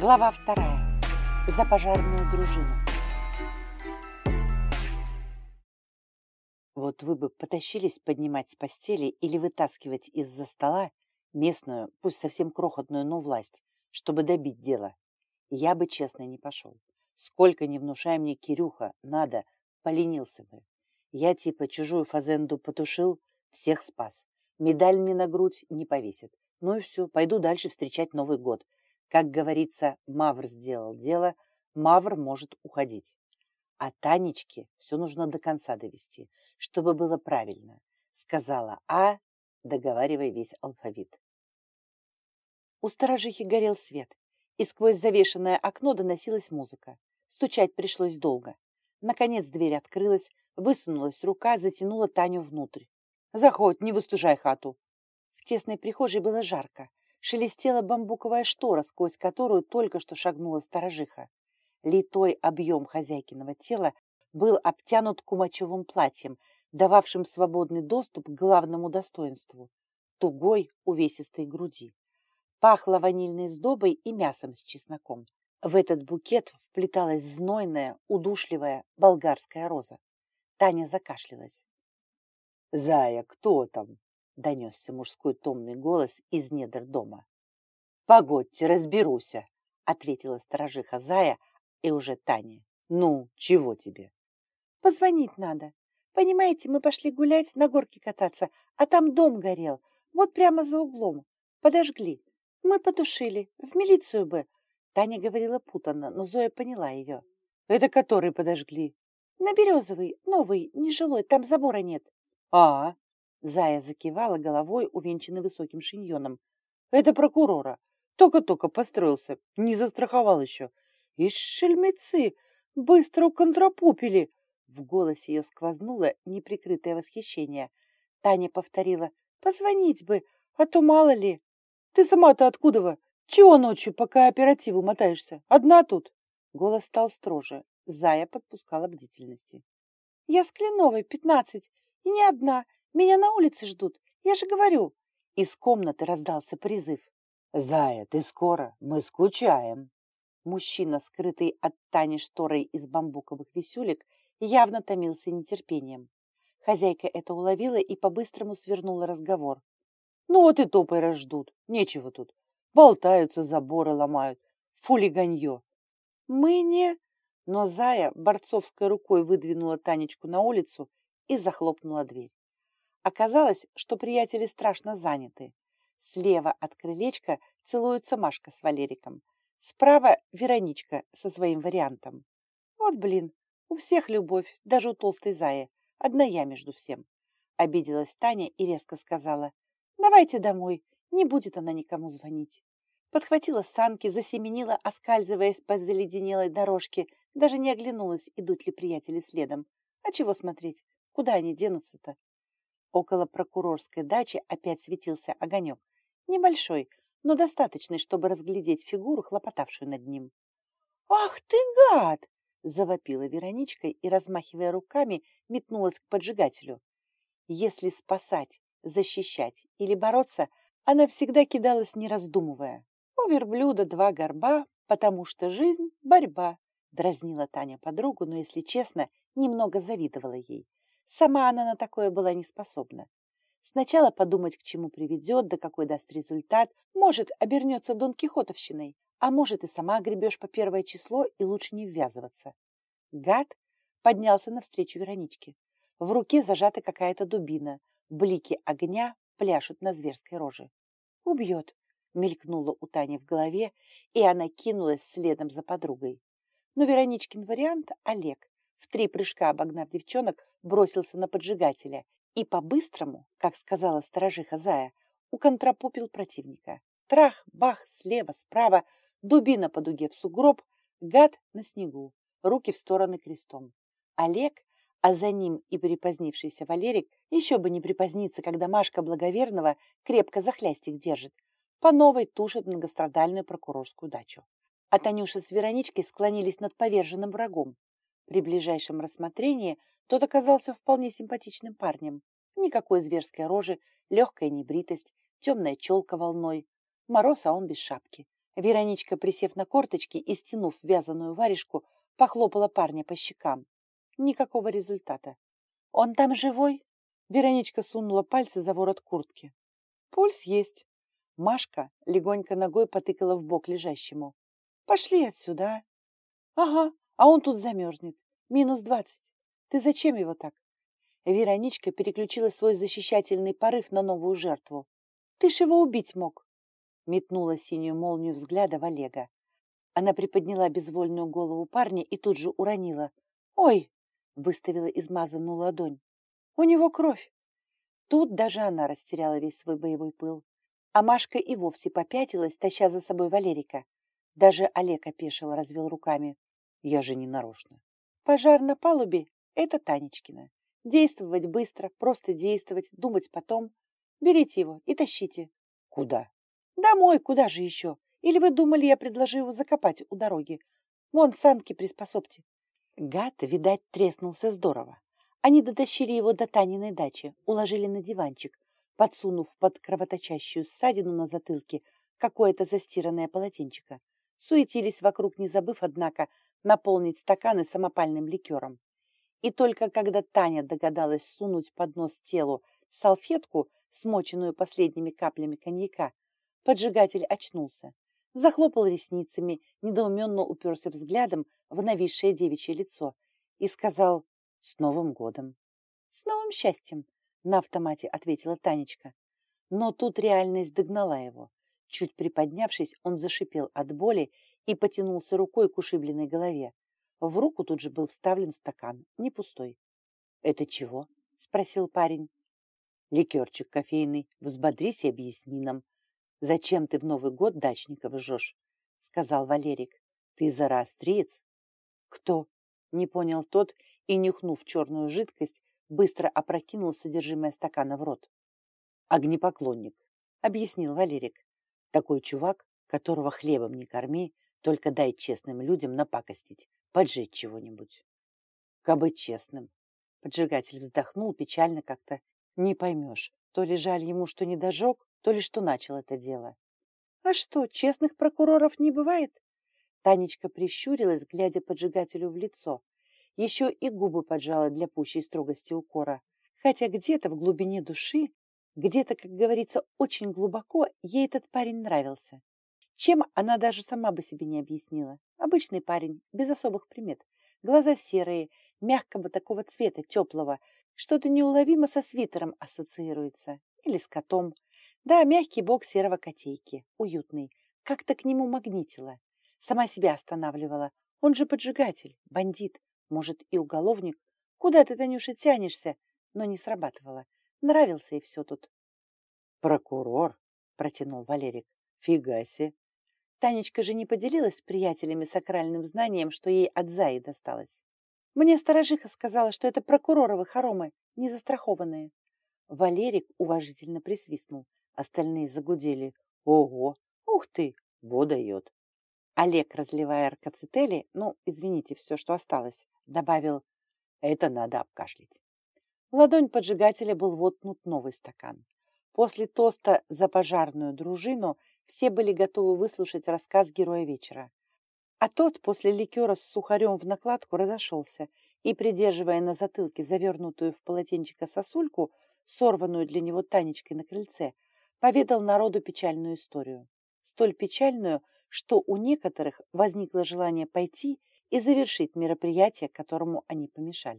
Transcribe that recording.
Глава вторая. За пожарную дружину. Вот вы бы потащились поднимать с постели или вытаскивать из-за стола местную, пусть совсем крохотную, но власть, чтобы добить дело. Я бы, честно, не пошел. Сколько не внушай мне, Кирюха, надо, поленился бы. Я типа чужую фазенду потушил, всех спас. Медаль мне на грудь не повесит. Ну и все, пойду дальше встречать Новый год. Как говорится, Мавр сделал дело, Мавр может уходить. А Танечке все нужно до конца довести, чтобы было правильно. Сказала А, договаривая весь алфавит. У сторожихи горел свет, и сквозь завешенное окно доносилась музыка. Стучать пришлось долго. Наконец дверь открылась, высунулась рука, затянула Таню внутрь. «Заходь, не выстужай хату!» В тесной прихожей было жарко. Шелестела бамбуковая штора, сквозь которую только что шагнула сторожиха. Литой объем хозяйкиного тела был обтянут кумачевым платьем, дававшим свободный доступ к главному достоинству – тугой увесистой груди. Пахло ванильной сдобой и мясом с чесноком. В этот букет вплеталась знойная, удушливая болгарская роза. Таня закашлялась. «Зая, кто там?» — донесся мужской томный голос из недр дома. «Погодьте, разберуся», — ответила сторожиха Зая и уже Таня. «Ну, чего тебе?» «Позвонить надо. Понимаете, мы пошли гулять, на горке кататься, а там дом горел, вот прямо за углом. Подожгли. Мы потушили. В милицию бы». Таня говорила путанно, но Зоя поняла ее. «Это который подожгли?» «На Березовый, новый, нежилой, там забора нет». «А, Зая закивала головой, увенчанной высоким шиньоном. «Это прокурора. Только-только построился. Не застраховал еще. И шельмецы быстро уконтропупили!» В голосе ее сквознуло неприкрытое восхищение. Таня повторила. «Позвонить бы, а то мало ли. Ты сама-то откуда? Чего ночью по кооперативу мотаешься? Одна тут?» Голос стал строже. Зая подпускала бдительности. «Я с Кленовой, пятнадцать, и не одна. Меня на улице ждут, я же говорю. Из комнаты раздался призыв. «Зая, ты скоро, мы скучаем». Мужчина, скрытый от Тани шторой из бамбуковых висюлек, явно томился нетерпением. Хозяйка это уловила и по-быстрому свернула разговор. «Ну вот и топай разждут, нечего тут. Болтаются, заборы ломают. Фулиганье!» «Мы не...» Но Зая борцовской рукой выдвинула Танечку на улицу и захлопнула дверь. Оказалось, что приятели страшно заняты. Слева от крылечка целуются Машка с Валериком. Справа Вероничка со своим вариантом. Вот блин, у всех любовь, даже у толстой Зая. Одна я между всем. Обиделась Таня и резко сказала. Давайте домой, не будет она никому звонить. Подхватила санки, засеменила, оскальзываясь по заледенелой дорожке, даже не оглянулась, идут ли приятели следом. А чего смотреть? Куда они денутся-то? Около прокурорской дачи опять светился огонек. Небольшой, но достаточный, чтобы разглядеть фигуру, хлопотавшую над ним. «Ах ты, гад!» — завопила Вероничка и, размахивая руками, метнулась к поджигателю. Если спасать, защищать или бороться, она всегда кидалась, не раздумывая. У верблюда два горба, потому что жизнь — борьба. Дразнила Таня подругу, но, если честно, немного завидовала ей. Сама она на такое была не способна. Сначала подумать, к чему приведет, да какой даст результат. Может, обернется Дон Кихотовщиной, а может, и сама гребешь по первое число, и лучше не ввязываться. Гад поднялся навстречу Вероничке. В руке зажата какая-то дубина. Блики огня пляшут на зверской роже. «Убьет!» — мелькнуло у Тани в голове, и она кинулась следом за подругой. Но Вероничкин вариант — Олег в три прыжка обогнав девчонок, бросился на поджигателя и по-быстрому, как сказала сторожиха Зая, уконтропупил противника. Трах, бах, слева, справа, дубина по дуге в сугроб, гад на снегу, руки в стороны крестом. Олег, а за ним и припозднившийся Валерик, еще бы не припоздниться, когда Машка Благоверного крепко за хлястик держит, по новой тушит многострадальную прокурорскую дачу. А Танюша с Вероничкой склонились над поверженным врагом. При ближайшем рассмотрении тот оказался вполне симпатичным парнем. Никакой зверской рожи, легкая небритость, темная челка волной. Мороз, а он без шапки. Вероничка, присев на корточки и стянув вязаную варежку, похлопала парня по щекам. Никакого результата. «Он там живой?» Вероничка сунула пальцы за ворот куртки. «Пульс есть». Машка легонько ногой потыкала в бок лежащему. «Пошли отсюда». «Ага, а он тут замерзнет. Минус двадцать. Ты зачем его так?» Вероничка переключила свой защищательный порыв на новую жертву. «Ты ж его убить мог!» Метнула синюю молнию взгляда в Олега. Она приподняла безвольную голову парня и тут же уронила. «Ой!» — выставила измазанную ладонь. «У него кровь!» Тут даже она растеряла весь свой боевой пыл. А Машка и вовсе попятилась, таща за собой Валерика. Даже Олег опешил, развел руками. «Я же не нарочно». «Пожар на палубе — это Танечкина. Действовать быстро, просто действовать, думать потом. Берите его и тащите. Куда? Домой, куда же еще? Или вы думали, я предложу его закопать у дороги? Вон, санки приспособьте. Гад, видать, треснулся здорово. Они дотащили его до Таниной дачи, уложили на диванчик, подсунув под кровоточащую ссадину на затылке какое-то застиранное полотенчико. Суетились вокруг, не забыв, однако, наполнить стаканы самопальным ликером. И только когда Таня догадалась сунуть под нос телу салфетку, смоченную последними каплями коньяка, поджигатель очнулся, захлопал ресницами, недоуменно уперся взглядом в нависшее девичье лицо и сказал «С Новым годом!» «С новым счастьем!» — на автомате ответила Танечка. Но тут реальность догнала его. Чуть приподнявшись, он зашипел от боли и потянулся рукой к ушибленной голове. В руку тут же был вставлен стакан, не пустой. «Это чего?» — спросил парень. «Ликерчик кофейный. Взбодрись и объясни нам. Зачем ты в Новый год дачников жжешь?» — сказал Валерик. «Ты зороастриец?» «Кто?» — не понял тот и, нюхнув черную жидкость, быстро опрокинул содержимое стакана в рот. «Огнепоклонник», — объяснил Валерик. «Такой чувак, которого хлебом не корми, только дай честным людям напакостить поджечь чего-нибудь. Кабы честным. Поджигатель вздохнул печально как-то. Не поймешь, то ли жаль ему, что не дожег, то ли что начал это дело. А что, честных прокуроров не бывает? Танечка прищурилась, глядя поджигателю в лицо. Еще и губы поджала для пущей строгости укора. Хотя где-то в глубине души, где-то, как говорится, очень глубоко, ей этот парень нравился. Чем она даже сама бы себе не объяснила. Обычный парень, без особых примет. Глаза серые, мягкого такого цвета, теплого. Что-то неуловимо со свитером ассоциируется. Или с котом. Да, мягкий бок серого котейки. Уютный. Как-то к нему магнитила. Сама себя останавливала. Он же поджигатель, бандит, может, и уголовник. Куда ты, Танюша, тянешься? Но не срабатывала. Нравился и все тут. Прокурор, протянул Валерик. Фига себе. Танечка же не поделилась с приятелями сакральным знанием, что ей от Заи досталось. Мне сторожиха сказала, что это прокуроровы хоромы, не застрахованные. Валерик уважительно присвистнул. Остальные загудели. Ого! Ух ты! Во дает! Олег, разливая аркацетели, ну, извините, все, что осталось, добавил, это надо обкашлять. Ладонь поджигателя был вотнут новый стакан. После тоста за пожарную дружину все были готовы выслушать рассказ героя вечера. А тот после ликера с сухарем в накладку разошелся и, придерживая на затылке завернутую в полотенчико сосульку, сорванную для него Танечкой на крыльце, поведал народу печальную историю. Столь печальную, что у некоторых возникло желание пойти и завершить мероприятие, которому они помешали.